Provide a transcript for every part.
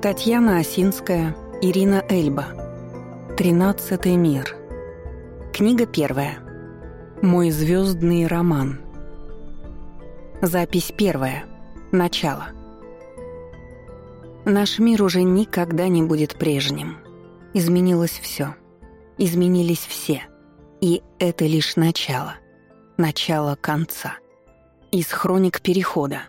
Татьяна Осинская, Ирина Эльба. Тринадцатый мир. Книга первая. Мой звездный роман. Запись первая. Начало. Наш мир уже никогда не будет прежним. Изменилось все. Изменились все. И это лишь начало. Начало конца. Из хроник Перехода.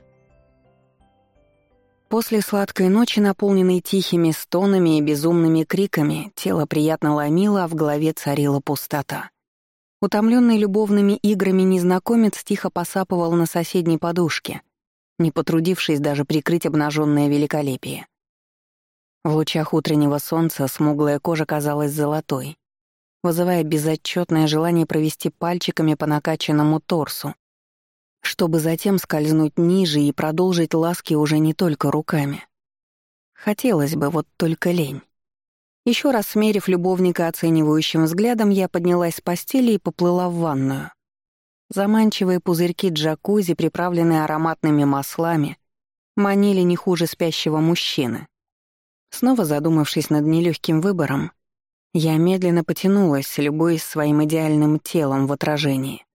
После сладкой ночи, наполненной тихими стонами и безумными криками, тело приятно ломило, а в голове царила пустота. Утомленный любовными играми незнакомец тихо посапывал на соседней подушке, не потрудившись даже прикрыть обнаженное великолепие. В лучах утреннего солнца смуглая кожа казалась золотой, вызывая безотчетное желание провести пальчиками по накачанному торсу, чтобы затем скользнуть ниже и продолжить ласки уже не только руками. Хотелось бы, вот только лень. Еще раз смерив любовника оценивающим взглядом, я поднялась с постели и поплыла в ванную. Заманчивые пузырьки джакузи, приправленные ароматными маслами, манили не хуже спящего мужчины. Снова задумавшись над нелегким выбором, я медленно потянулась, любуясь своим идеальным телом в отражении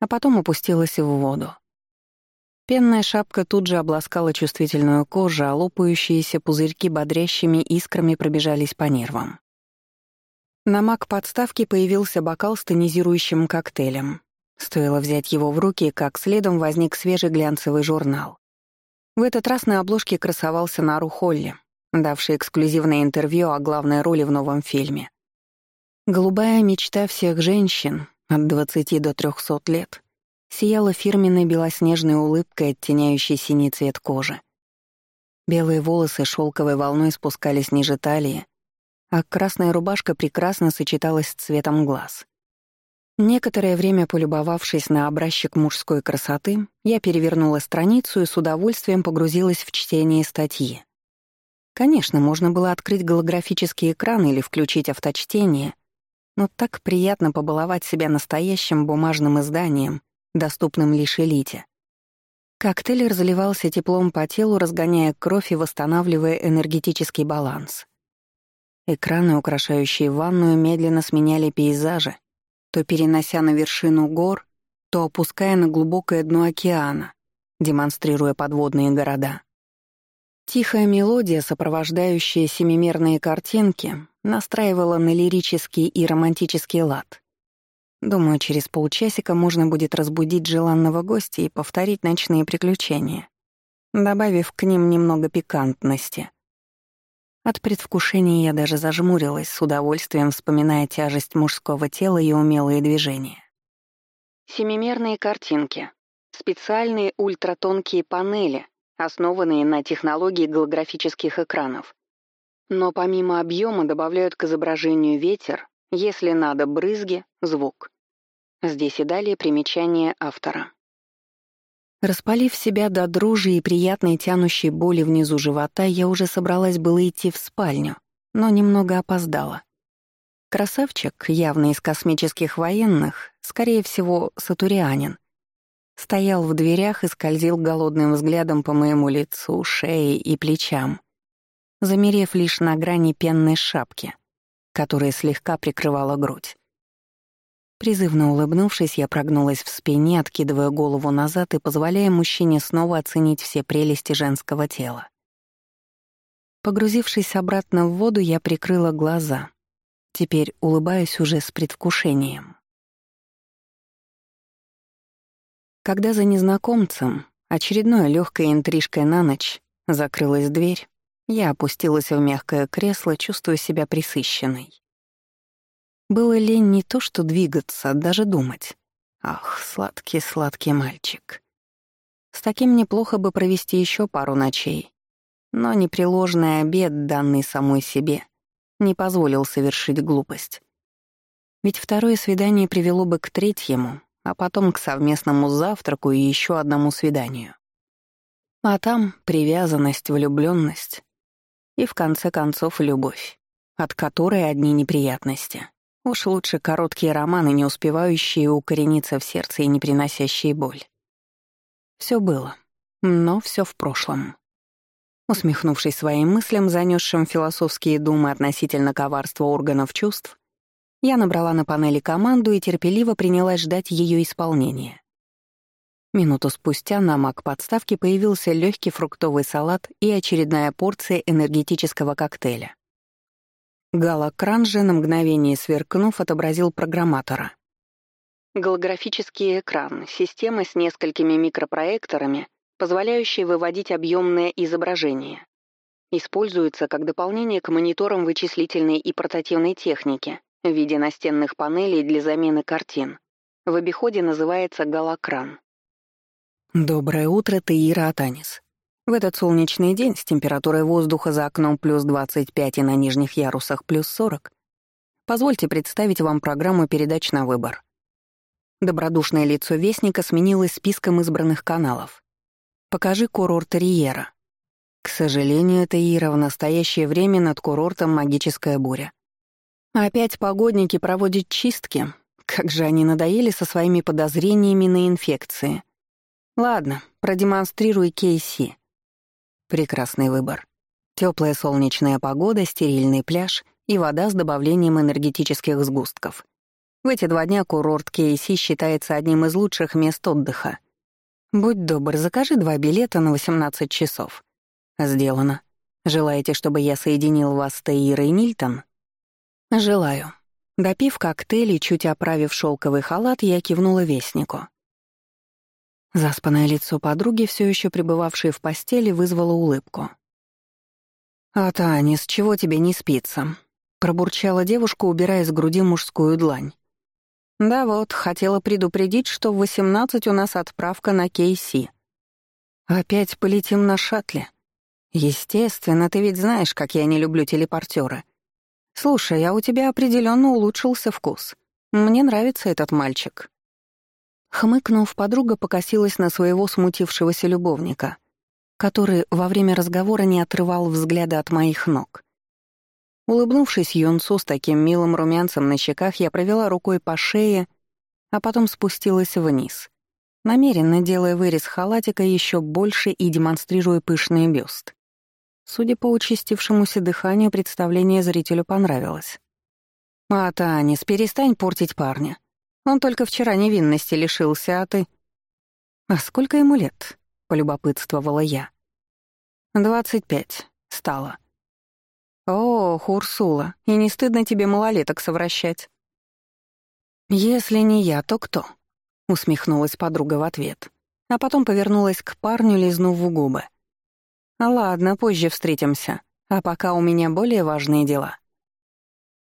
а потом опустилась в воду. Пенная шапка тут же обласкала чувствительную кожу, а лопающиеся пузырьки бодрящими искрами пробежались по нервам. На маг подставки появился бокал с тонизирующим коктейлем. Стоило взять его в руки, как следом возник свежий глянцевый журнал. В этот раз на обложке красовался Нару Холли, давший эксклюзивное интервью о главной роли в новом фильме. Голубая мечта всех женщин, от 20 до 300 лет, сияла фирменной белоснежной улыбкой, оттеняющей синий цвет кожи. Белые волосы шелковой волной спускались ниже талии, а красная рубашка прекрасно сочеталась с цветом глаз. Некоторое время полюбовавшись на образчик мужской красоты, я перевернула страницу и с удовольствием погрузилась в чтение статьи. Конечно, можно было открыть голографический экран или включить авточтение — но так приятно побаловать себя настоящим бумажным изданием, доступным лишь элите. Коктейль разливался теплом по телу, разгоняя кровь и восстанавливая энергетический баланс. Экраны, украшающие ванную, медленно сменяли пейзажи, то перенося на вершину гор, то опуская на глубокое дно океана, демонстрируя подводные города. Тихая мелодия, сопровождающая семимерные картинки, настраивала на лирический и романтический лад. Думаю, через полчасика можно будет разбудить желанного гостя и повторить ночные приключения, добавив к ним немного пикантности. От предвкушения я даже зажмурилась, с удовольствием вспоминая тяжесть мужского тела и умелые движения. Семимерные картинки. Специальные ультратонкие панели, основанные на технологии голографических экранов. Но помимо объема добавляют к изображению ветер, если надо брызги, звук. Здесь и далее примечание автора. Распалив себя до дружи и приятной тянущей боли внизу живота, я уже собралась было идти в спальню, но немного опоздала. Красавчик, явно из космических военных, скорее всего, сатурианин, стоял в дверях и скользил голодным взглядом по моему лицу, шее и плечам, замерев лишь на грани пенной шапки, которая слегка прикрывала грудь. Призывно улыбнувшись, я прогнулась в спине, откидывая голову назад и позволяя мужчине снова оценить все прелести женского тела. Погрузившись обратно в воду, я прикрыла глаза. Теперь улыбаюсь уже с предвкушением. Когда за незнакомцем, очередной легкой интрижкой на ночь, закрылась дверь, я опустилась в мягкое кресло, чувствуя себя присыщенной. Было лень не то что двигаться, даже думать. Ах, сладкий-сладкий мальчик. С таким неплохо бы провести еще пару ночей. Но непреложный обед, данный самой себе, не позволил совершить глупость. Ведь второе свидание привело бы к третьему, а потом к совместному завтраку и еще одному свиданию. А там привязанность, влюбленность и, в конце концов, любовь, от которой одни неприятности. Уж лучше короткие романы, не успевающие укорениться в сердце и не приносящие боль. Все было, но все в прошлом. Усмехнувшись своим мыслям, занесшим философские думы относительно коварства органов чувств, я набрала на панели команду и терпеливо принялась ждать ее исполнения. Минуту спустя на мак подставке появился легкий фруктовый салат и очередная порция энергетического коктейля. Галокран же, на мгновение сверкнув, отобразил программатора. Голографический экран — система с несколькими микропроекторами, позволяющая выводить объемное изображение. Используется как дополнение к мониторам вычислительной и портативной техники в виде настенных панелей для замены картин. В обиходе называется галокран. Доброе утро, Таира Атанис. В этот солнечный день с температурой воздуха за окном плюс 25 и на нижних ярусах плюс 40 позвольте представить вам программу передач на выбор. Добродушное лицо Вестника сменилось списком избранных каналов. «Покажи курорт Риера». К сожалению, Таира в настоящее время над курортом магическая буря. Опять погодники проводят чистки. Как же они надоели со своими подозрениями на инфекции. Ладно, продемонстрируй Кейси. Прекрасный выбор. Теплая солнечная погода, стерильный пляж и вода с добавлением энергетических сгустков. В эти два дня курорт Кейси считается одним из лучших мест отдыха. Будь добр, закажи два билета на 18 часов. Сделано. Желаете, чтобы я соединил вас с Таирой Нильтон? Желаю. Допив коктейль и чуть оправив шелковый халат, я кивнула вестнику. Заспанное лицо подруги, все еще пребывавшей в постели, вызвало улыбку. «А, Таня, с чего тебе не спится?» — пробурчала девушка, убирая с груди мужскую длань. «Да вот, хотела предупредить, что в восемнадцать у нас отправка на Кейси. Опять полетим на шаттле. Естественно, ты ведь знаешь, как я не люблю телепортеры. Слушай, а у тебя определенно улучшился вкус. Мне нравится этот мальчик». Хмыкнув, подруга покосилась на своего смутившегося любовника, который во время разговора не отрывал взгляда от моих ног. Улыбнувшись Юнцу с таким милым румянцем на щеках, я провела рукой по шее, а потом спустилась вниз, намеренно делая вырез халатика еще больше и демонстрируя пышный бюст. Судя по участившемуся дыханию, представление зрителю понравилось. «А, Танис, перестань портить парня. Он только вчера невинности лишился, а ты...» «А сколько ему лет?» — полюбопытствовала я. «Двадцать пять. Стало». «О, Хурсула, и не стыдно тебе малолеток совращать?» «Если не я, то кто?» — усмехнулась подруга в ответ, а потом повернулась к парню, лизнув в губы. «Ладно, позже встретимся, а пока у меня более важные дела».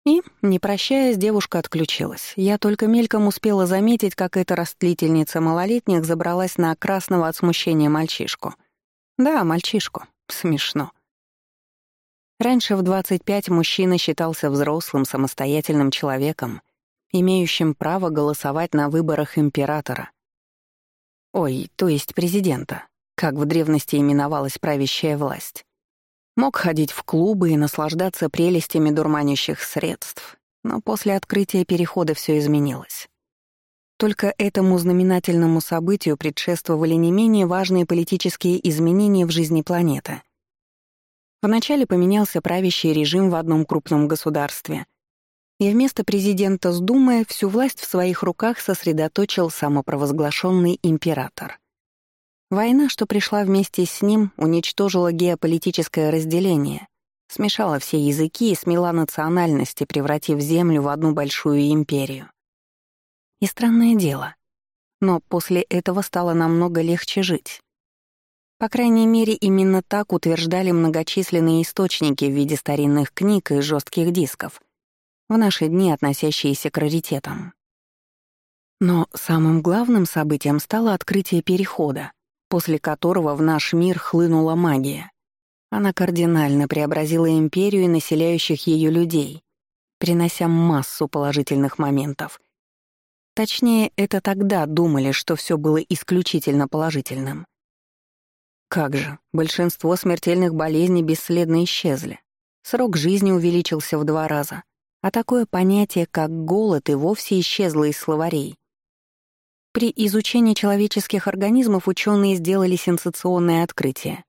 И, не прощаясь, девушка отключилась. Я только мельком успела заметить, как эта растлительница малолетних забралась на красного от смущения мальчишку. Да, мальчишку. Смешно. Раньше в 25 мужчина считался взрослым, самостоятельным человеком, имеющим право голосовать на выборах императора. Ой, то есть президента, как в древности именовалась правящая власть. Мог ходить в клубы и наслаждаться прелестями дурманящих средств, но после открытия перехода все изменилось. Только этому знаменательному событию предшествовали не менее важные политические изменения в жизни планеты. Вначале поменялся правящий режим в одном крупном государстве, и вместо президента с Думой всю власть в своих руках сосредоточил самопровозглашенный император — Война, что пришла вместе с ним, уничтожила геополитическое разделение, смешала все языки и смела национальности, превратив Землю в одну большую империю. И странное дело, но после этого стало намного легче жить. По крайней мере, именно так утверждали многочисленные источники в виде старинных книг и жестких дисков, в наши дни относящиеся к раритетам. Но самым главным событием стало открытие Перехода, после которого в наш мир хлынула магия. Она кардинально преобразила империю и населяющих ее людей, принося массу положительных моментов. Точнее, это тогда думали, что все было исключительно положительным. Как же, большинство смертельных болезней бесследно исчезли. Срок жизни увеличился в два раза, а такое понятие, как голод, и вовсе исчезло из словарей — при изучении человеческих организмов ученые сделали сенсационное открытие.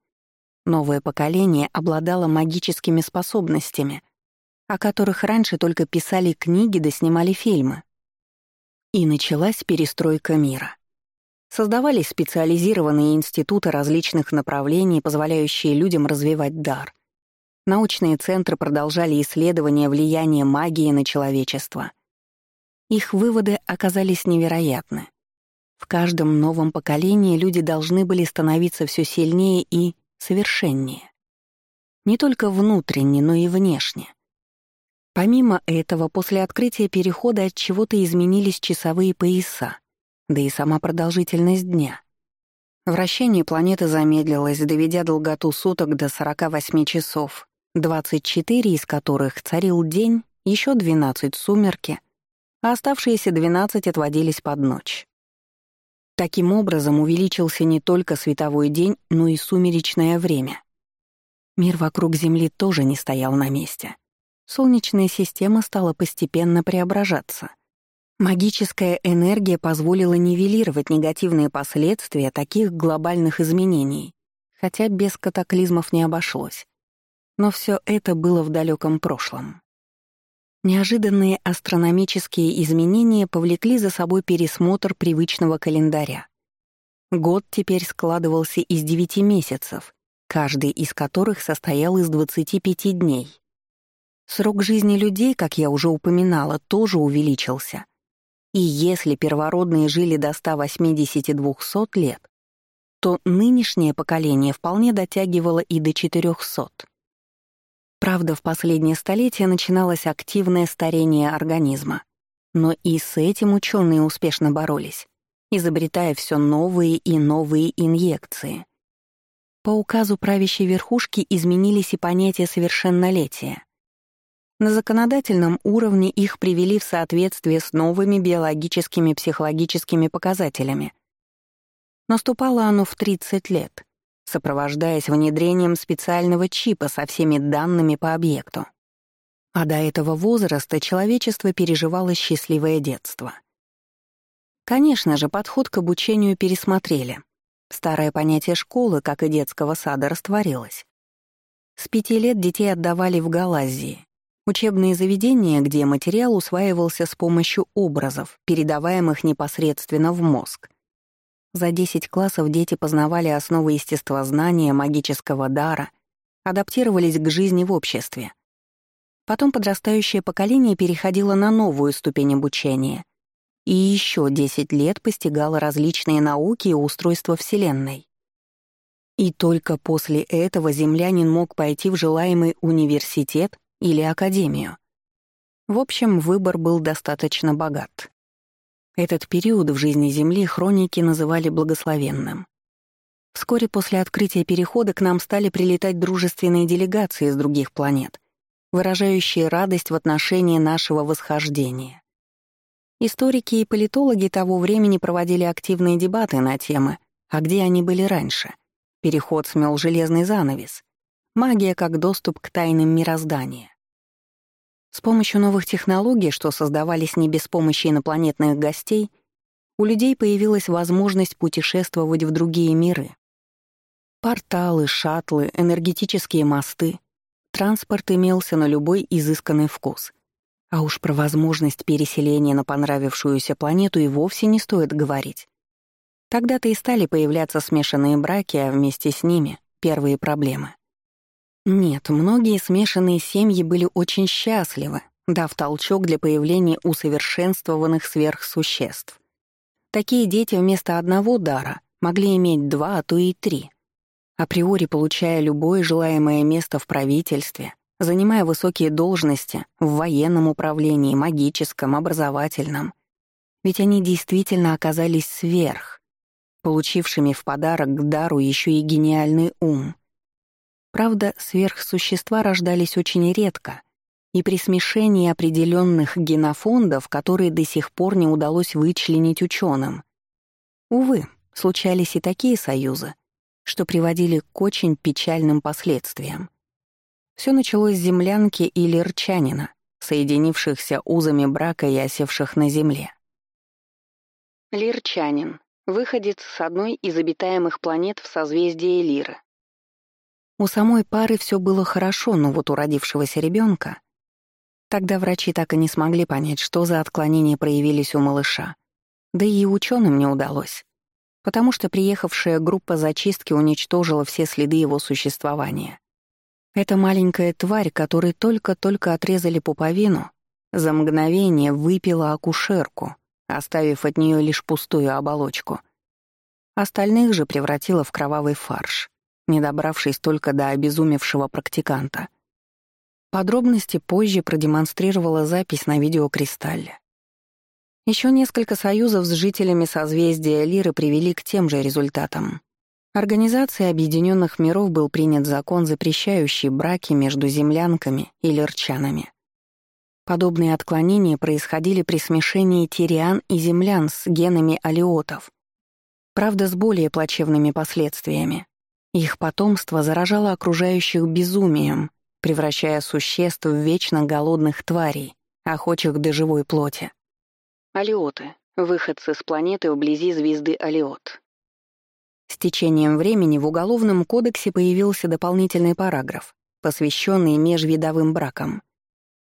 Новое поколение обладало магическими способностями, о которых раньше только писали книги да снимали фильмы. И началась перестройка мира. Создавались специализированные институты различных направлений, позволяющие людям развивать дар. Научные центры продолжали исследования влияния магии на человечество. Их выводы оказались невероятны. В каждом новом поколении люди должны были становиться все сильнее и совершеннее. Не только внутренне, но и внешне. Помимо этого, после открытия перехода от чего-то изменились часовые пояса, да и сама продолжительность дня. Вращение планеты замедлилось, доведя долготу суток до 48 часов, 24 из которых царил день, еще 12 — сумерки, а оставшиеся 12 отводились под ночь. Таким образом увеличился не только световой день, но и сумеречное время. Мир вокруг Земли тоже не стоял на месте. Солнечная система стала постепенно преображаться. Магическая энергия позволила нивелировать негативные последствия таких глобальных изменений, хотя без катаклизмов не обошлось. Но все это было в далеком прошлом. Неожиданные астрономические изменения повлекли за собой пересмотр привычного календаря. Год теперь складывался из девяти месяцев, каждый из которых состоял из 25 дней. Срок жизни людей, как я уже упоминала, тоже увеличился. И если первородные жили до 180-200 лет, то нынешнее поколение вполне дотягивало и до 400. Правда, в последнее столетие начиналось активное старение организма. Но и с этим ученые успешно боролись, изобретая все новые и новые инъекции. По указу правящей верхушки изменились и понятия совершеннолетия. На законодательном уровне их привели в соответствие с новыми биологическими психологическими показателями. Наступало оно в 30 лет, сопровождаясь внедрением специального чипа со всеми данными по объекту. А до этого возраста человечество переживало счастливое детство. Конечно же, подход к обучению пересмотрели. Старое понятие школы, как и детского сада, растворилось. С пяти лет детей отдавали в Галазии, Учебные заведения, где материал усваивался с помощью образов, передаваемых непосредственно в мозг. За 10 классов дети познавали основы естествознания, магического дара, адаптировались к жизни в обществе. Потом подрастающее поколение переходило на новую ступень обучения и еще 10 лет постигало различные науки и устройства Вселенной. И только после этого землянин мог пойти в желаемый университет или академию. В общем, выбор был достаточно богат. Этот период в жизни Земли хроники называли благословенным. Вскоре после открытия перехода к нам стали прилетать дружественные делегации из других планет, выражающие радость в отношении нашего восхождения. Историки и политологи того времени проводили активные дебаты на темы, а где они были раньше. Переход смел железный занавес. Магия как доступ к тайнам мироздания. С помощью новых технологий, что создавались не без помощи инопланетных гостей, у людей появилась возможность путешествовать в другие миры. Порталы, шаттлы, энергетические мосты. Транспорт имелся на любой изысканный вкус. А уж про возможность переселения на понравившуюся планету и вовсе не стоит говорить. Тогда-то и стали появляться смешанные браки, а вместе с ними — первые проблемы. Нет, многие смешанные семьи были очень счастливы, дав толчок для появления усовершенствованных сверхсуществ. Такие дети вместо одного дара могли иметь два, а то и три. Априори получая любое желаемое место в правительстве, занимая высокие должности в военном управлении, магическом, образовательном. Ведь они действительно оказались сверх, получившими в подарок к дару еще и гениальный ум — Правда, сверхсущества рождались очень редко, и при смешении определенных генофондов, которые до сих пор не удалось вычленить ученым. Увы, случались и такие союзы, что приводили к очень печальным последствиям. Все началось с землянки или рчанина, соединившихся узами брака и осевших на земле. Лирчанин — выходец с одной из обитаемых планет в созвездии Лиры. У самой пары все было хорошо, но вот у родившегося ребенка Тогда врачи так и не смогли понять, что за отклонения проявились у малыша. Да и ученым не удалось, потому что приехавшая группа зачистки уничтожила все следы его существования. Эта маленькая тварь, которой только-только отрезали пуповину, за мгновение выпила акушерку, оставив от нее лишь пустую оболочку. Остальных же превратила в кровавый фарш, не добравшись только до обезумевшего практиканта — Подробности позже продемонстрировала запись на видеокристалле. Еще несколько союзов с жителями созвездия Лиры привели к тем же результатам. Организацией Объединенных Миров был принят закон, запрещающий браки между землянками и лирчанами. Подобные отклонения происходили при смешении тириан и землян с генами алиотов, правда, с более плачевными последствиями. Их потомство заражало окружающих безумием, превращая существ в вечно голодных тварей, охочих до живой плоти. Алиоты — выходцы с планеты вблизи звезды Алиот. С течением времени в Уголовном кодексе появился дополнительный параграф, посвященный межвидовым бракам.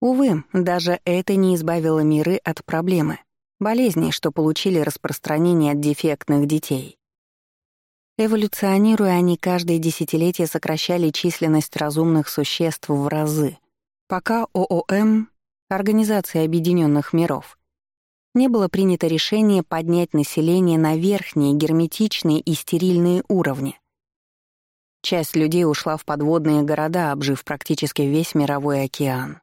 Увы, даже это не избавило миры от проблемы — болезней, что получили распространение от дефектных детей. Эволюционируя, они каждое десятилетие сокращали численность разумных существ в разы, пока ООМ, Организация Объединенных Миров, не было принято решение поднять население на верхние, герметичные и стерильные уровни. Часть людей ушла в подводные города, обжив практически весь мировой океан.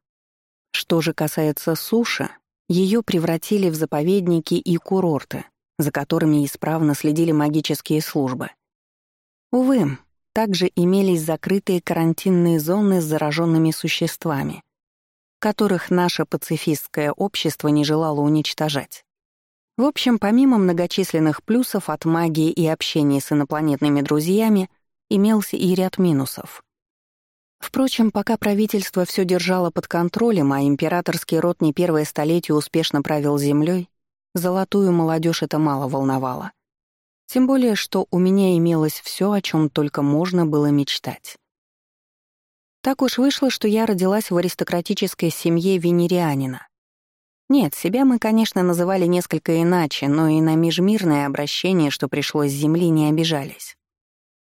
Что же касается суши, ее превратили в заповедники и курорты, за которыми исправно следили магические службы — Увы, также имелись закрытые карантинные зоны с зараженными существами, которых наше пацифистское общество не желало уничтожать. В общем, помимо многочисленных плюсов от магии и общения с инопланетными друзьями, имелся и ряд минусов. Впрочем, пока правительство все держало под контролем, а императорский род не первое столетие успешно правил землей, золотую молодежь это мало волновало — тем более, что у меня имелось все, о чем только можно было мечтать. Так уж вышло, что я родилась в аристократической семье венерианина. Нет, себя мы, конечно, называли несколько иначе, но и на межмирное обращение, что пришло с земли, не обижались.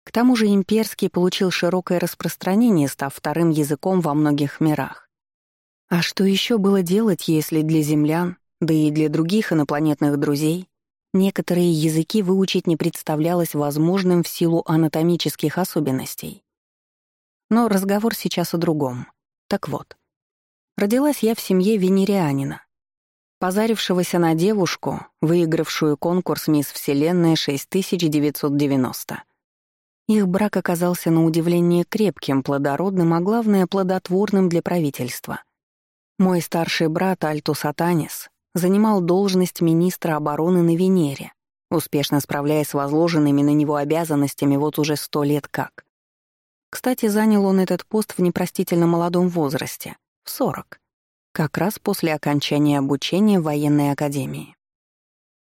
К тому же имперский получил широкое распространение, став вторым языком во многих мирах. А что еще было делать, если для землян, да и для других инопланетных друзей, Некоторые языки выучить не представлялось возможным в силу анатомических особенностей. Но разговор сейчас о другом. Так вот. Родилась я в семье венерианина, позарившегося на девушку, выигравшую конкурс «Мисс Вселенная 6990». Их брак оказался на удивление крепким, плодородным, а главное, плодотворным для правительства. Мой старший брат Альтус Атанис занимал должность министра обороны на Венере, успешно справляясь с возложенными на него обязанностями вот уже сто лет как. Кстати, занял он этот пост в непростительно молодом возрасте, в 40, как раз после окончания обучения в военной академии.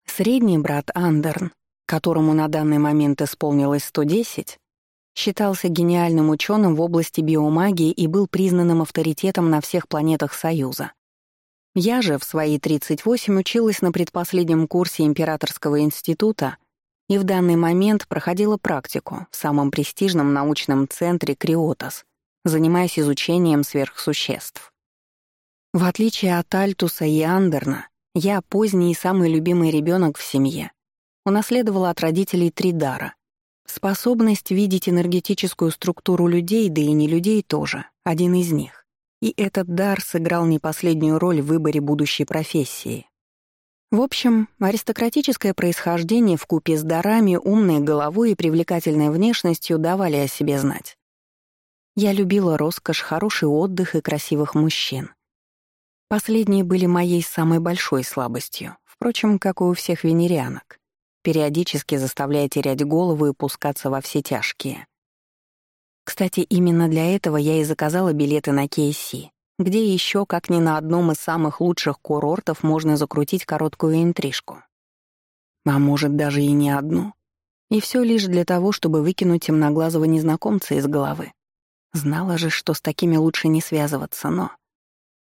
Средний брат Андерн, которому на данный момент исполнилось 110, считался гениальным ученым в области биомагии и был признанным авторитетом на всех планетах Союза. Я же в свои 38 училась на предпоследнем курсе Императорского института и в данный момент проходила практику в самом престижном научном центре Криотос, занимаясь изучением сверхсуществ. В отличие от Альтуса и Андерна, я поздний и самый любимый ребенок в семье. Унаследовала от родителей три дара. Способность видеть энергетическую структуру людей, да и не людей тоже, один из них. И этот дар сыграл не последнюю роль в выборе будущей профессии. В общем, аристократическое происхождение в купе с дарами, умной головой и привлекательной внешностью давали о себе знать. Я любила роскошь, хороший отдых и красивых мужчин. Последние были моей самой большой слабостью, впрочем, как и у всех венерианок, периодически заставляя терять голову и пускаться во все тяжкие. Кстати, именно для этого я и заказала билеты на Кейси, где еще, как ни на одном из самых лучших курортов, можно закрутить короткую интрижку. А может, даже и не одну. И все лишь для того, чтобы выкинуть темноглазого незнакомца из головы. Знала же, что с такими лучше не связываться, но...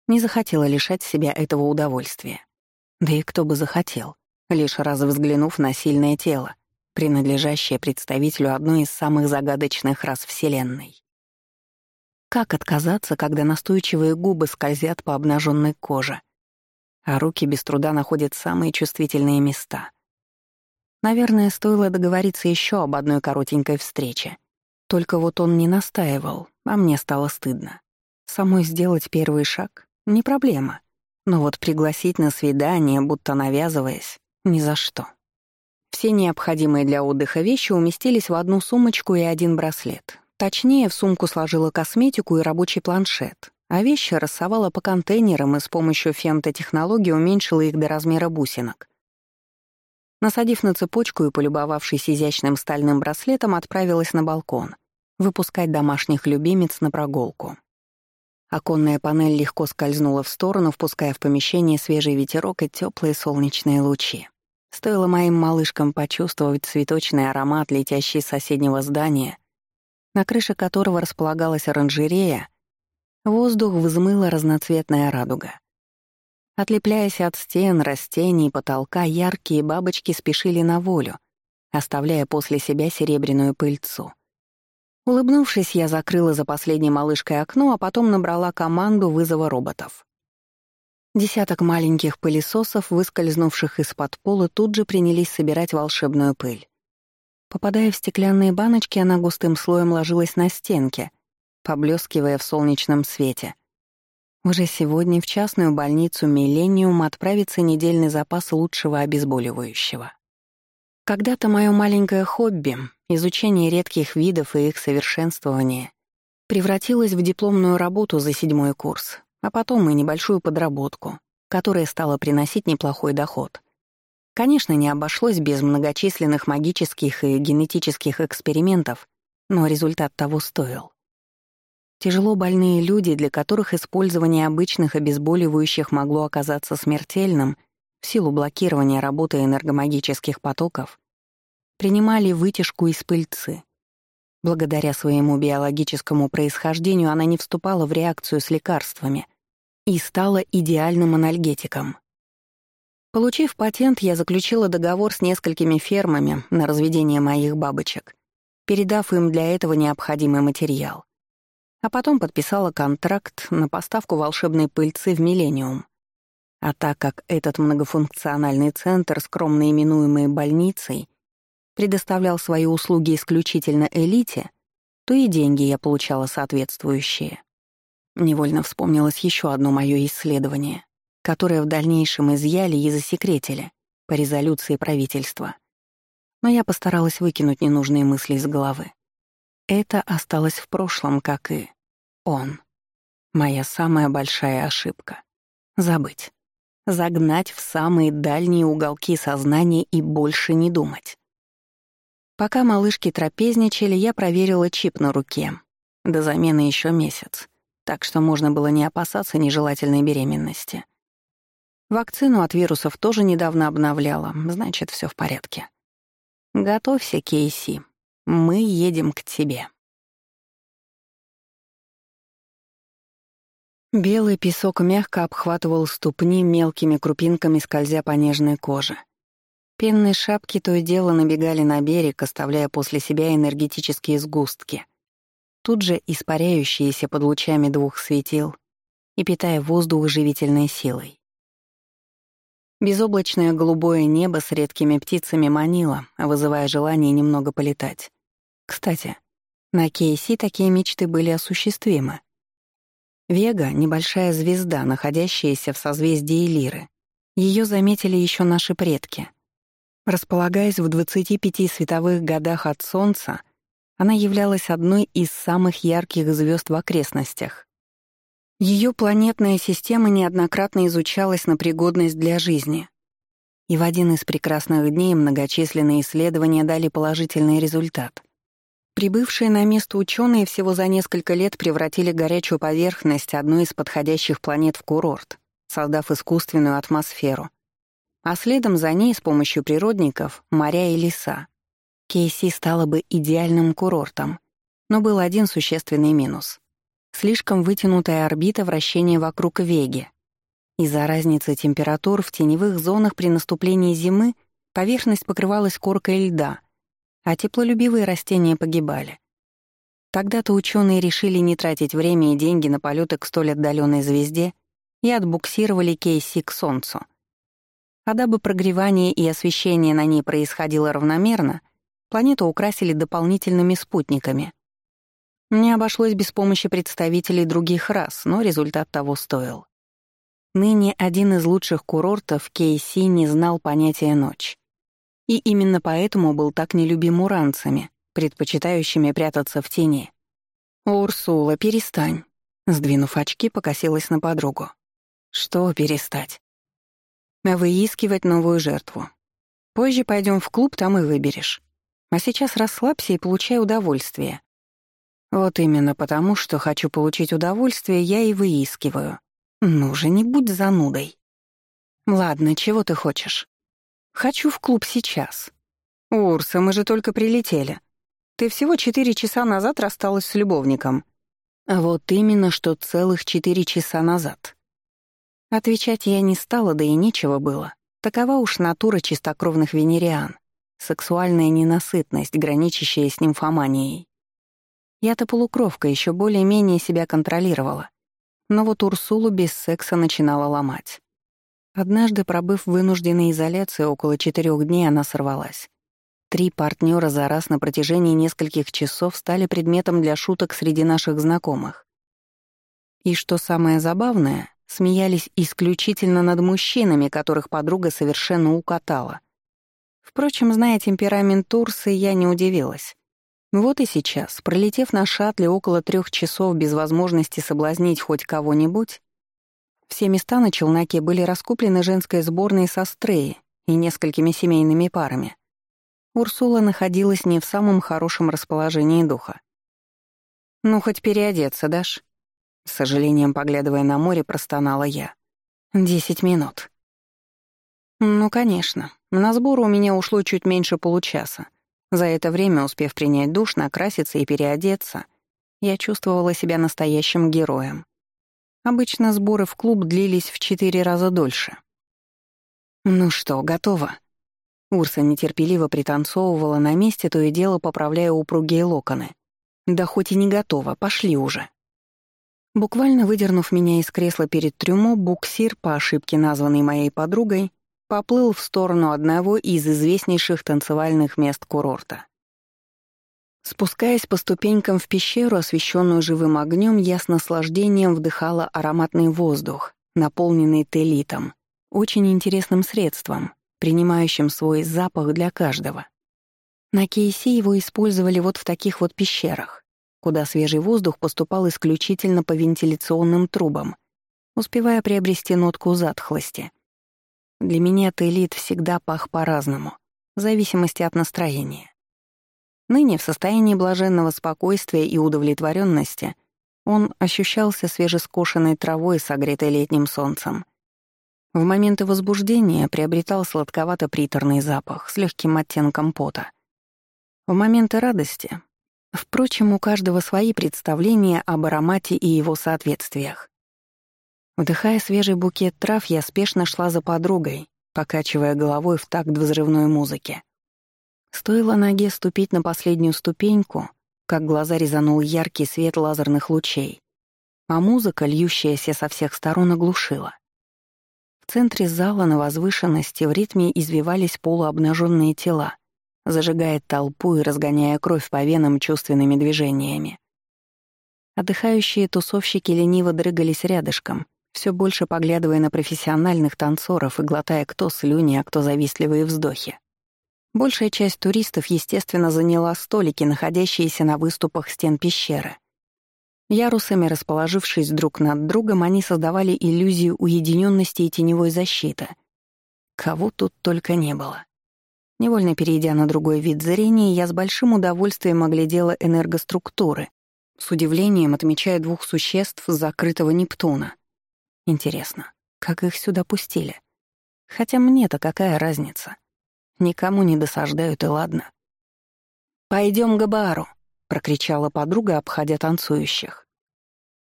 Не захотела лишать себя этого удовольствия. Да и кто бы захотел, лишь раз взглянув на сильное тело, принадлежащее представителю одной из самых загадочных рас Вселенной. Как отказаться, когда настойчивые губы скользят по обнаженной коже, а руки без труда находят самые чувствительные места? Наверное, стоило договориться еще об одной коротенькой встрече. Только вот он не настаивал, а мне стало стыдно. Самой сделать первый шаг — не проблема. Но вот пригласить на свидание, будто навязываясь, ни за что. Все необходимые для отдыха вещи уместились в одну сумочку и один браслет. Точнее, в сумку сложила косметику и рабочий планшет, а вещи рассовала по контейнерам и с помощью фемтотехнологии уменьшила их до размера бусинок. Насадив на цепочку и полюбовавшись изящным стальным браслетом, отправилась на балкон, выпускать домашних любимец на прогулку. Оконная панель легко скользнула в сторону, впуская в помещение свежий ветерок и теплые солнечные лучи. Стоило моим малышкам почувствовать цветочный аромат, летящий с соседнего здания, на крыше которого располагалась оранжерея, воздух взмыла разноцветная радуга. Отлепляясь от стен, растений и потолка, яркие бабочки спешили на волю, оставляя после себя серебряную пыльцу. Улыбнувшись, я закрыла за последней малышкой окно, а потом набрала команду вызова роботов. Десяток маленьких пылесосов, выскользнувших из-под пола, тут же принялись собирать волшебную пыль. Попадая в стеклянные баночки, она густым слоем ложилась на стенки, поблескивая в солнечном свете. Уже сегодня в частную больницу «Миллениум» отправится недельный запас лучшего обезболивающего. Когда-то мое маленькое хобби, изучение редких видов и их совершенствование, превратилось в дипломную работу за седьмой курс, а потом и небольшую подработку, которая стала приносить неплохой доход. Конечно, не обошлось без многочисленных магических и генетических экспериментов, но результат того стоил. Тяжело больные люди, для которых использование обычных обезболивающих могло оказаться смертельным в силу блокирования работы энергомагических потоков, принимали вытяжку из пыльцы. Благодаря своему биологическому происхождению она не вступала в реакцию с лекарствами, и стала идеальным анальгетиком. Получив патент, я заключила договор с несколькими фермами на разведение моих бабочек, передав им для этого необходимый материал. А потом подписала контракт на поставку волшебной пыльцы в «Миллениум». А так как этот многофункциональный центр, скромно именуемый больницей, предоставлял свои услуги исключительно элите, то и деньги я получала соответствующие. Невольно вспомнилось еще одно мое исследование, которое в дальнейшем изъяли и засекретили по резолюции правительства. Но я постаралась выкинуть ненужные мысли из головы. Это осталось в прошлом, как и он. Моя самая большая ошибка. Забыть. Загнать в самые дальние уголки сознания и больше не думать. Пока малышки трапезничали, я проверила чип на руке. До замены еще месяц так что можно было не опасаться нежелательной беременности. Вакцину от вирусов тоже недавно обновляла, значит, все в порядке. Готовься, Кейси. Мы едем к тебе. Белый песок мягко обхватывал ступни мелкими крупинками, скользя по нежной коже. Пенные шапки то и дело набегали на берег, оставляя после себя энергетические сгустки тут же испаряющиеся под лучами двух светил и питая воздух живительной силой. Безоблачное голубое небо с редкими птицами манило, вызывая желание немного полетать. Кстати, на Кейси такие мечты были осуществимы. Вега — небольшая звезда, находящаяся в созвездии Лиры. Ее заметили еще наши предки. Располагаясь в 25 световых годах от Солнца, она являлась одной из самых ярких звезд в окрестностях. Ее планетная система неоднократно изучалась на пригодность для жизни. И в один из прекрасных дней многочисленные исследования дали положительный результат. Прибывшие на место ученые всего за несколько лет превратили горячую поверхность одной из подходящих планет в курорт, создав искусственную атмосферу. А следом за ней с помощью природников — моря и леса. Кейси стала бы идеальным курортом, Но был один существенный минус. Слишком вытянутая орбита вращения вокруг Веги. Из-за разницы температур в теневых зонах при наступлении зимы поверхность покрывалась коркой льда, а теплолюбивые растения погибали. Тогда-то ученые решили не тратить время и деньги на полеты к столь отдаленной звезде и отбуксировали Кейси к Солнцу. А дабы прогревание и освещение на ней происходило равномерно, планету украсили дополнительными спутниками. Не обошлось без помощи представителей других рас, но результат того стоил. Ныне один из лучших курортов Кейси не знал понятия «ночь». И именно поэтому был так нелюбим уранцами, предпочитающими прятаться в тени. «Урсула, перестань», — сдвинув очки, покосилась на подругу. «Что перестать?» «Выискивать новую жертву. Позже пойдем в клуб, там и выберешь. А сейчас расслабься и получай удовольствие. Вот именно потому, что хочу получить удовольствие, я и выискиваю. Ну же, не будь занудой. Ладно, чего ты хочешь? Хочу в клуб сейчас. Урса, мы же только прилетели. Ты всего четыре часа назад рассталась с любовником. А вот именно, что целых четыре часа назад. Отвечать я не стала, да и нечего было. Такова уж натура чистокровных венериан. Сексуальная ненасытность, граничащая с нимфоманией. Я-то полукровка еще более-менее себя контролировала. Но вот Урсулу без секса начинала ломать. Однажды, пробыв в вынужденной изоляции около четырех дней, она сорвалась. Три партнера за раз на протяжении нескольких часов стали предметом для шуток среди наших знакомых. И что самое забавное, смеялись исключительно над мужчинами, которых подруга совершенно укатала. Впрочем, зная темперамент Урсы, я не удивилась. Вот и сейчас, пролетев на шаттле около трех часов без возможности соблазнить хоть кого-нибудь, все места на челноке были раскуплены женской сборной со стреи и несколькими семейными парами. Урсула находилась не в самом хорошем расположении духа. «Ну, хоть переодеться дашь?» С сожалением, поглядывая на море, простонала я. «Десять минут». «Ну, конечно. На сбор у меня ушло чуть меньше получаса. За это время, успев принять душ, накраситься и переодеться, я чувствовала себя настоящим героем. Обычно сборы в клуб длились в четыре раза дольше. «Ну что, готово?» Урса нетерпеливо пританцовывала на месте, то и дело поправляя упругие локоны. «Да хоть и не готово, пошли уже». Буквально выдернув меня из кресла перед трюмо, буксир, по ошибке названный моей подругой, поплыл в сторону одного из известнейших танцевальных мест курорта. Спускаясь по ступенькам в пещеру, освещенную живым огнем, я с наслаждением вдыхала ароматный воздух, наполненный телитом, очень интересным средством, принимающим свой запах для каждого. На Кейси его использовали вот в таких вот пещерах, куда свежий воздух поступал исключительно по вентиляционным трубам, успевая приобрести нотку затхлости — для меня Тейлит всегда пах по-разному, в зависимости от настроения. Ныне в состоянии блаженного спокойствия и удовлетворенности он ощущался свежескошенной травой, согретой летним солнцем. В моменты возбуждения приобретал сладковато-приторный запах с легким оттенком пота. В моменты радости Впрочем, у каждого свои представления об аромате и его соответствиях. Вдыхая свежий букет трав, я спешно шла за подругой, покачивая головой в такт взрывной музыки. Стоило ноге ступить на последнюю ступеньку, как глаза резанул яркий свет лазерных лучей, а музыка, льющаяся со всех сторон, оглушила. В центре зала на возвышенности в ритме извивались полуобнаженные тела, зажигая толпу и разгоняя кровь по венам чувственными движениями. Отдыхающие тусовщики лениво дрыгались рядышком, все больше поглядывая на профессиональных танцоров и глотая кто слюни, а кто завистливые вздохи. Большая часть туристов, естественно, заняла столики, находящиеся на выступах стен пещеры. Ярусами расположившись друг над другом, они создавали иллюзию уединенности и теневой защиты. Кого тут только не было. Невольно перейдя на другой вид зрения, я с большим удовольствием оглядела энергоструктуры, с удивлением отмечая двух существ закрытого Нептуна. Интересно, как их сюда пустили? Хотя мне-то какая разница? Никому не досаждают, и ладно. Пойдем к бару. прокричала подруга, обходя танцующих.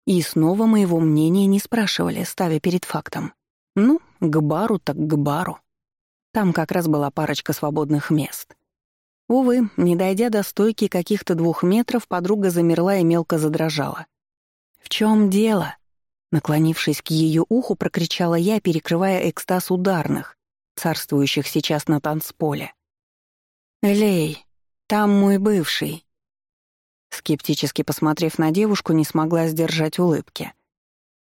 И снова моего мнения не спрашивали, ставя перед фактом. Ну, к бару так к бару. Там как раз была парочка свободных мест. Увы, не дойдя до стойки каких-то двух метров, подруга замерла и мелко задрожала. «В чем дело?» Наклонившись к ее уху, прокричала я, перекрывая экстаз ударных, царствующих сейчас на танцполе. «Лей, там мой бывший». Скептически посмотрев на девушку, не смогла сдержать улыбки.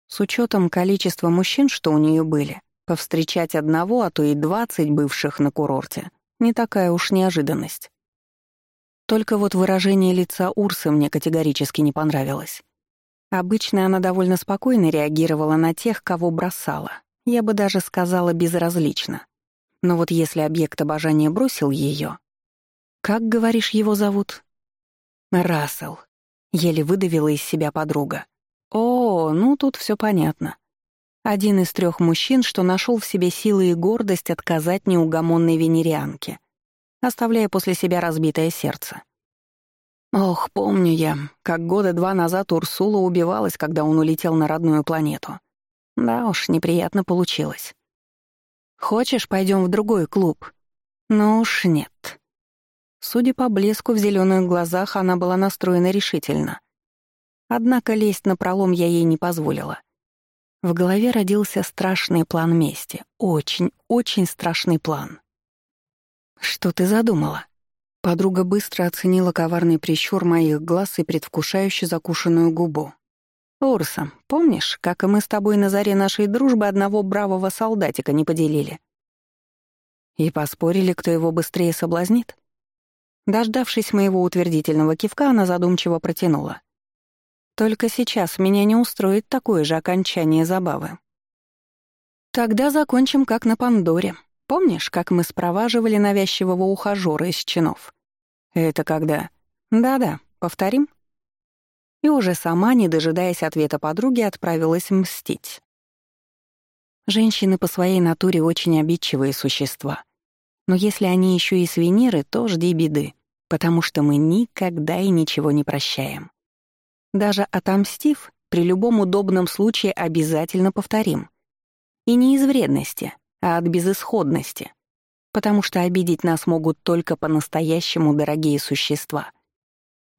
С учетом количества мужчин, что у нее были, повстречать одного, а то и двадцать бывших на курорте — не такая уж неожиданность. Только вот выражение лица Урсы мне категорически не понравилось. Обычно она довольно спокойно реагировала на тех, кого бросала. Я бы даже сказала безразлично. Но вот если объект обожания бросил ее, «Как, говоришь, его зовут?» «Рассел», — еле выдавила из себя подруга. «О, ну тут все понятно. Один из трех мужчин, что нашел в себе силы и гордость отказать неугомонной венерианке, оставляя после себя разбитое сердце. Ох, помню я, как года два назад Урсула убивалась, когда он улетел на родную планету. Да уж, неприятно получилось. «Хочешь, пойдем в другой клуб?» «Ну уж нет». Судя по блеску в зеленых глазах, она была настроена решительно. Однако лезть на пролом я ей не позволила. В голове родился страшный план мести. Очень, очень страшный план. «Что ты задумала?» Подруга быстро оценила коварный прищур моих глаз и предвкушающе закушенную губу. «Урса, помнишь, как и мы с тобой на заре нашей дружбы одного бравого солдатика не поделили?» И поспорили, кто его быстрее соблазнит? Дождавшись моего утвердительного кивка, она задумчиво протянула. «Только сейчас меня не устроит такое же окончание забавы». «Тогда закончим как на Пандоре», Помнишь, как мы спроваживали навязчивого ухажёра из чинов? Это когда? Да-да, повторим? И уже сама, не дожидаясь ответа подруги, отправилась мстить. Женщины по своей натуре очень обидчивые существа. Но если они ещё и с Венеры, то жди беды, потому что мы никогда и ничего не прощаем. Даже отомстив, при любом удобном случае обязательно повторим. И не из вредности, а от безысходности. Потому что обидеть нас могут только по-настоящему дорогие существа.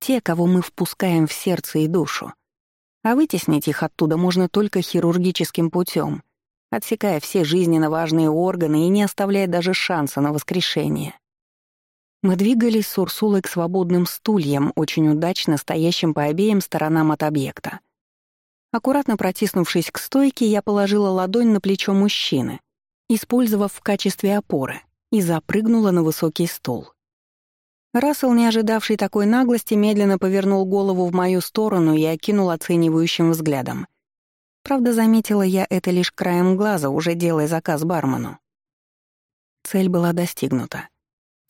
Те, кого мы впускаем в сердце и душу. А вытеснить их оттуда можно только хирургическим путем, отсекая все жизненно важные органы и не оставляя даже шанса на воскрешение. Мы двигались с Урсулой к свободным стульям, очень удачно стоящим по обеим сторонам от объекта. Аккуратно протиснувшись к стойке, я положила ладонь на плечо мужчины, использовав в качестве опоры, и запрыгнула на высокий стул. Рассел, не ожидавший такой наглости, медленно повернул голову в мою сторону и окинул оценивающим взглядом. Правда, заметила я это лишь краем глаза, уже делая заказ бармену. Цель была достигнута.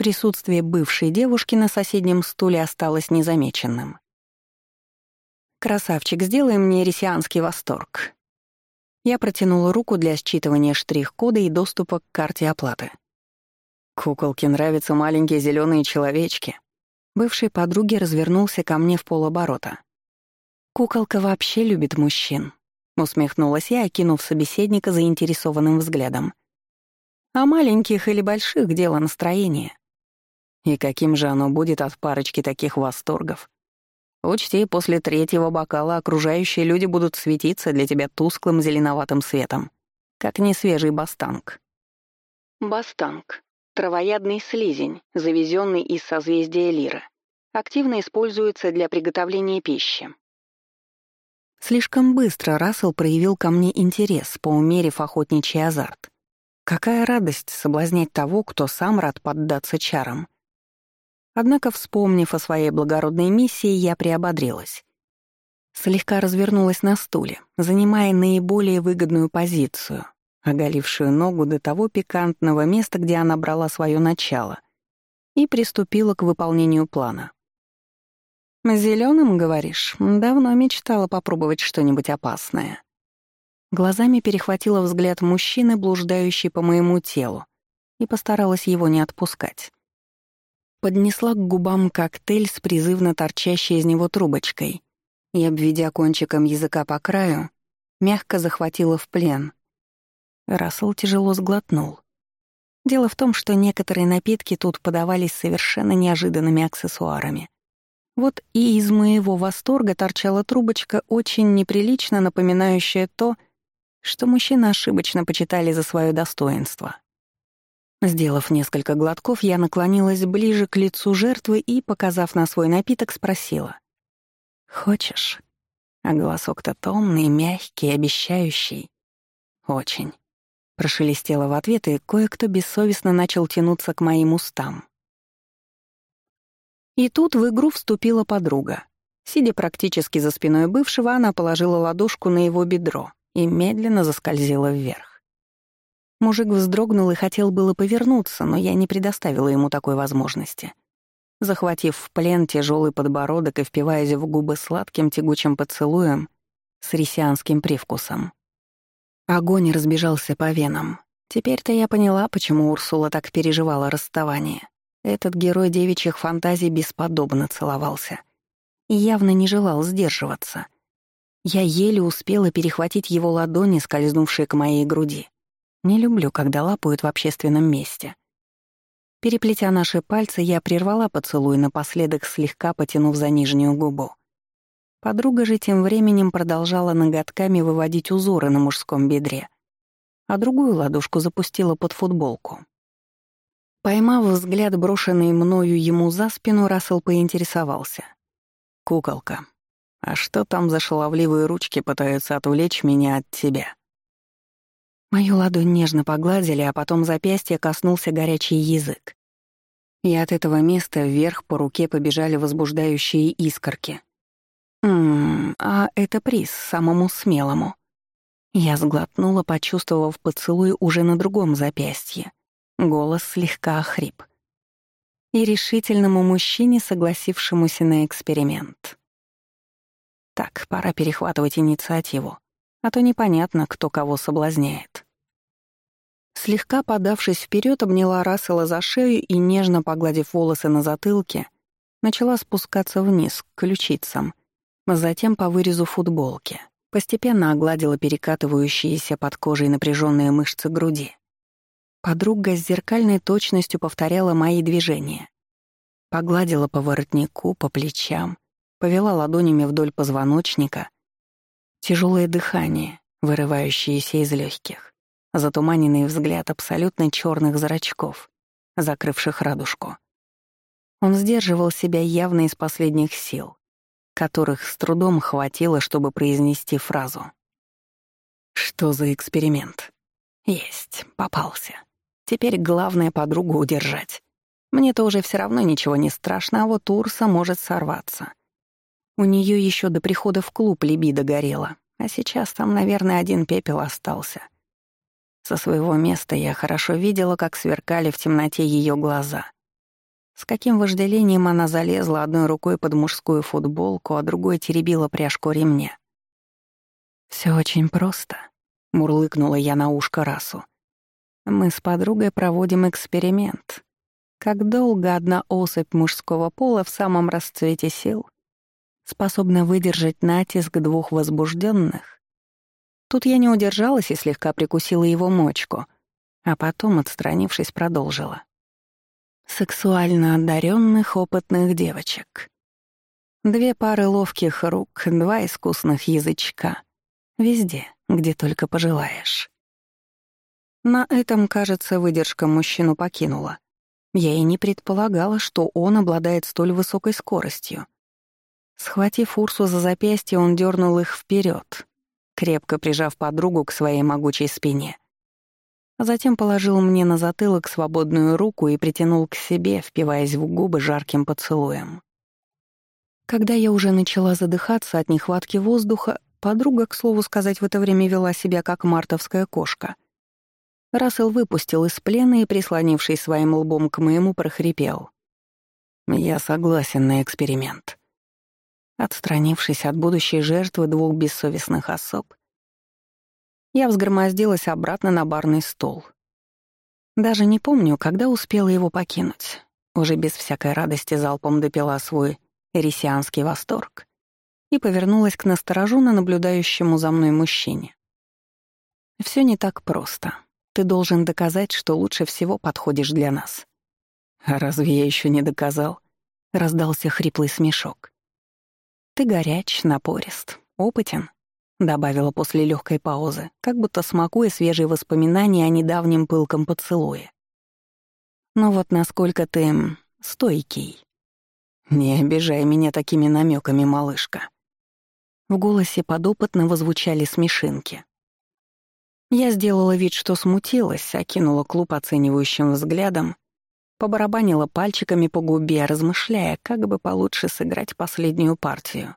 Присутствие бывшей девушки на соседнем стуле осталось незамеченным. «Красавчик, сделай мне ресианский восторг», я протянула руку для считывания штрих-кода и доступа к карте оплаты. Куколке нравятся маленькие зеленые человечки. Бывший подруги развернулся ко мне в полоборота. «Куколка вообще любит мужчин», — усмехнулась я, окинув собеседника заинтересованным взглядом. «А маленьких или больших — дело настроения. И каким же оно будет от парочки таких восторгов?» Учти, после третьего бокала окружающие люди будут светиться для тебя тусклым зеленоватым светом, как несвежий бастанг. Бастанг — травоядный слизень, завезенный из созвездия Лира. Активно используется для приготовления пищи. Слишком быстро Рассел проявил ко мне интерес, поумерив охотничий азарт. Какая радость соблазнять того, кто сам рад поддаться чарам — Однако, вспомнив о своей благородной миссии, я приободрилась. Слегка развернулась на стуле, занимая наиболее выгодную позицию, оголившую ногу до того пикантного места, где она брала свое начало, и приступила к выполнению плана. «Зелёным, говоришь? Давно мечтала попробовать что-нибудь опасное». Глазами перехватила взгляд мужчины, блуждающий по моему телу, и постаралась его не отпускать. Поднесла к губам коктейль с призывно торчащей из него трубочкой и, обведя кончиком языка по краю, мягко захватила в плен. Рассел тяжело сглотнул. Дело в том, что некоторые напитки тут подавались совершенно неожиданными аксессуарами. Вот и из моего восторга торчала трубочка, очень неприлично напоминающая то, что мужчины ошибочно почитали за свое достоинство. Сделав несколько глотков, я наклонилась ближе к лицу жертвы и, показав на свой напиток, спросила. «Хочешь?» А голосок-то томный, мягкий, обещающий. «Очень». Прошелестело в ответ, и кое-кто бессовестно начал тянуться к моим устам. И тут в игру вступила подруга. Сидя практически за спиной бывшего, она положила ладошку на его бедро и медленно заскользила вверх. Мужик вздрогнул и хотел было повернуться, но я не предоставила ему такой возможности. Захватив в плен тяжелый подбородок и впиваясь в губы сладким тягучим поцелуем с ресианским привкусом. Огонь разбежался по венам. Теперь-то я поняла, почему Урсула так переживала расставание. Этот герой девичьих фантазий бесподобно целовался. И явно не желал сдерживаться. Я еле успела перехватить его ладони, скользнувшие к моей груди. Не люблю, когда лапают в общественном месте. Переплетя наши пальцы, я прервала поцелуй, напоследок слегка потянув за нижнюю губу. Подруга же тем временем продолжала ноготками выводить узоры на мужском бедре, а другую ладошку запустила под футболку. Поймав взгляд, брошенный мною ему за спину, Рассел поинтересовался. «Куколка, а что там за шаловливые ручки пытаются отвлечь меня от тебя?» Мою ладонь нежно погладили, а потом запястье коснулся горячий язык. И от этого места вверх по руке побежали возбуждающие искорки. «Ммм, а это приз самому смелому». Я сглотнула, почувствовав поцелуй уже на другом запястье. Голос слегка охрип. И решительному мужчине, согласившемуся на эксперимент. Так, пора перехватывать инициативу, а то непонятно, кто кого соблазняет. Слегка подавшись вперед, обняла Рассела за шею и, нежно погладив волосы на затылке, начала спускаться вниз, к ключицам, Затем по вырезу футболки. Постепенно огладила перекатывающиеся под кожей напряженные мышцы груди. Подруга с зеркальной точностью повторяла мои движения. Погладила по воротнику, по плечам, повела ладонями вдоль позвоночника. Тяжелое дыхание, вырывающееся из легких, затуманенный взгляд абсолютно черных зрачков, закрывших радужку. Он сдерживал себя явно из последних сил, которых с трудом хватило, чтобы произнести фразу. Что за эксперимент? Есть, попался. Теперь главное подругу удержать. Мне-то уже все равно ничего не страшно, а вот Урса может сорваться. У нее еще до прихода в клуб либидо горело, а сейчас там, наверное, один пепел остался. Со своего места я хорошо видела, как сверкали в темноте ее глаза — с каким вожделением она залезла одной рукой под мужскую футболку, а другой теребила пряжку ремня. Все очень просто», — мурлыкнула я на ушко расу. «Мы с подругой проводим эксперимент. Как долго одна особь мужского пола в самом расцвете сил способна выдержать натиск двух возбужденных? Тут я не удержалась и слегка прикусила его мочку, а потом, отстранившись, продолжила сексуально одаренных опытных девочек. Две пары ловких рук, два искусных язычка. Везде, где только пожелаешь. На этом, кажется, выдержка мужчину покинула. Я и не предполагала, что он обладает столь высокой скоростью. Схватив Урсу за запястье, он дернул их вперед, крепко прижав подругу к своей могучей спине затем положил мне на затылок свободную руку и притянул к себе, впиваясь в губы жарким поцелуем. Когда я уже начала задыхаться от нехватки воздуха, подруга, к слову сказать, в это время вела себя как мартовская кошка. Рассел выпустил из плена и, прислонившись своим лбом к моему, прохрипел. «Я согласен на эксперимент». Отстранившись от будущей жертвы двух бессовестных особ, я взгромоздилась обратно на барный стол. Даже не помню, когда успела его покинуть. уже без всякой радости залпом допила свой эрисианский восторг и повернулась к настороженно наблюдающему за мной мужчине. Все не так просто. Ты должен доказать, что лучше всего подходишь для нас. А разве я еще не доказал? Раздался хриплый смешок. Ты горяч, напорист, опытен, добавила после легкой паузы, как будто смакуя свежие воспоминания о недавнем пылком поцелуе. Но вот насколько ты стойкий. Не обижай меня такими намеками, малышка. В голосе подопытного звучали смешинки. Я сделала вид, что смутилась, окинула клуб оценивающим взглядом, побарабанила пальчиками по губе, размышляя, как бы получше сыграть последнюю партию.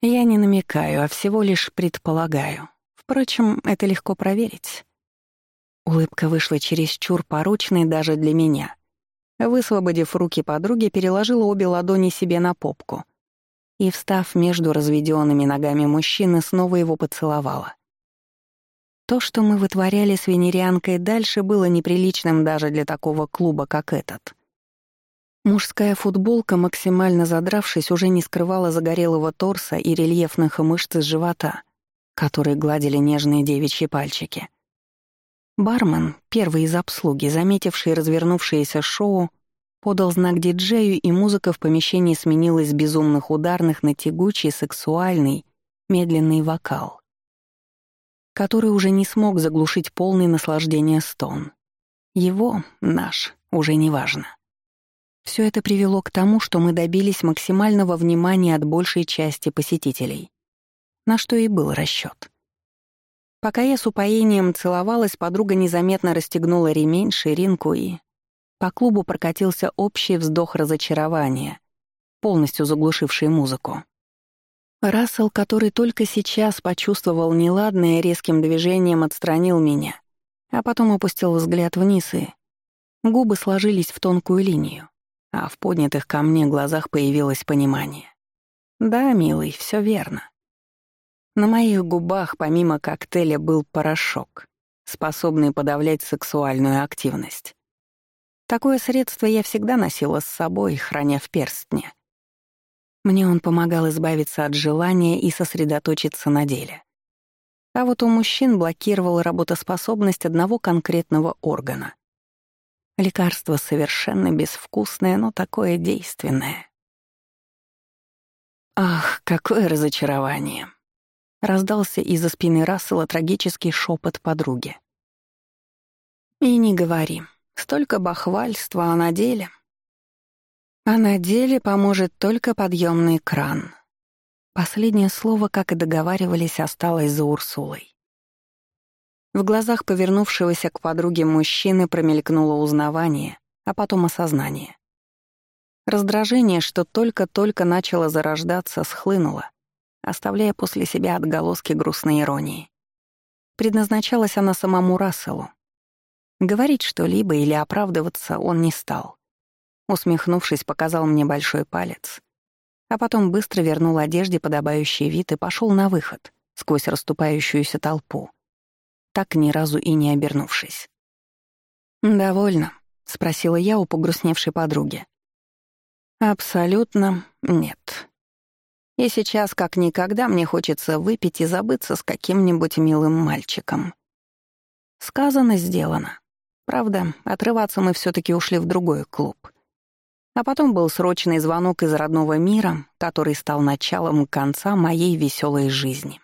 Я не намекаю, а всего лишь предполагаю. Впрочем, это легко проверить. Улыбка вышла чересчур поручной даже для меня. Высвободив руки подруги, переложила обе ладони себе на попку и, встав между разведенными ногами мужчины, снова его поцеловала. То, что мы вытворяли с венерианкой дальше, было неприличным даже для такого клуба, как этот. Мужская футболка, максимально задравшись, уже не скрывала загорелого торса и рельефных мышц из живота, которые гладили нежные девичьи пальчики. Бармен, первый из обслуги, заметивший развернувшееся шоу, подал знак диджею, и музыка в помещении сменилась с безумных ударных на тягучий, сексуальный, медленный вокал который уже не смог заглушить полное наслаждение стон. Его, наш, уже не важно. Все это привело к тому, что мы добились максимального внимания от большей части посетителей, на что и был расчет. Пока я с упоением целовалась, подруга незаметно расстегнула ремень, ширинку и... По клубу прокатился общий вздох разочарования, полностью заглушивший музыку. Рассел, который только сейчас почувствовал неладное, резким движением отстранил меня, а потом опустил взгляд вниз и... Губы сложились в тонкую линию, а в поднятых ко мне глазах появилось понимание. «Да, милый, все верно». На моих губах помимо коктейля был порошок, способный подавлять сексуальную активность. Такое средство я всегда носила с собой, храня в перстне — мне он помогал избавиться от желания и сосредоточиться на деле. А вот у мужчин блокировал работоспособность одного конкретного органа. Лекарство совершенно безвкусное, но такое действенное. «Ах, какое разочарование!» — раздался из-за спины Рассела трагический шепот подруги. «И не говори. Столько бахвальства, а на деле а на деле поможет только подъемный кран. Последнее слово, как и договаривались, осталось за Урсулой. В глазах повернувшегося к подруге мужчины промелькнуло узнавание, а потом осознание. Раздражение, что только-только начало зарождаться, схлынуло, оставляя после себя отголоски грустной иронии. Предназначалась она самому Расселу. Говорить что-либо или оправдываться он не стал. Усмехнувшись, показал мне большой палец, а потом быстро вернул одежде подобающий вид и пошел на выход сквозь расступающуюся толпу, так ни разу и не обернувшись. «Довольно», — спросила я у погрустневшей подруги. «Абсолютно нет. И сейчас, как никогда, мне хочется выпить и забыться с каким-нибудь милым мальчиком». Сказано, сделано. Правда, отрываться мы все таки ушли в другой клуб. А потом был срочный звонок из родного мира, который стал началом конца моей веселой жизни.